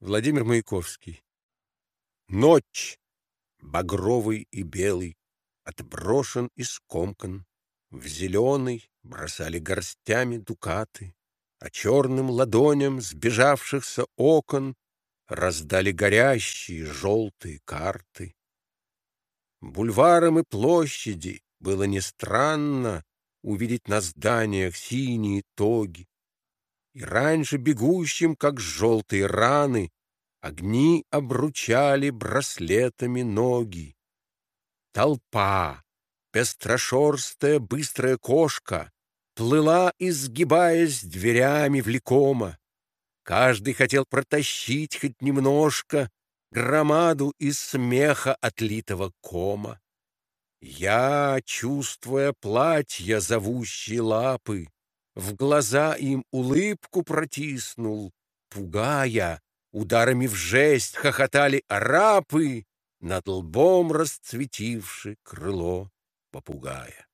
Владимир Маяковский. Ночь, багровый и белый, отброшен и скомкан. В зеленый бросали горстями дукаты, А черным ладоням сбежавшихся окон Раздали горящие желтые карты. Бульварам и площади было не странно Увидеть на зданиях синие тоги, и раньше бегущим, как желтые раны, огни обручали браслетами ноги. Толпа, пестрошерстая быстрая кошка, плыла, изгибаясь дверями влекома. Каждый хотел протащить хоть немножко громаду из смеха отлитого кома. Я, чувствуя платья, зовущие лапы, в глаза им улыбку протиснул, Пугая, ударами в жесть хохотали арапы, Над лбом расцветивши крыло попугая.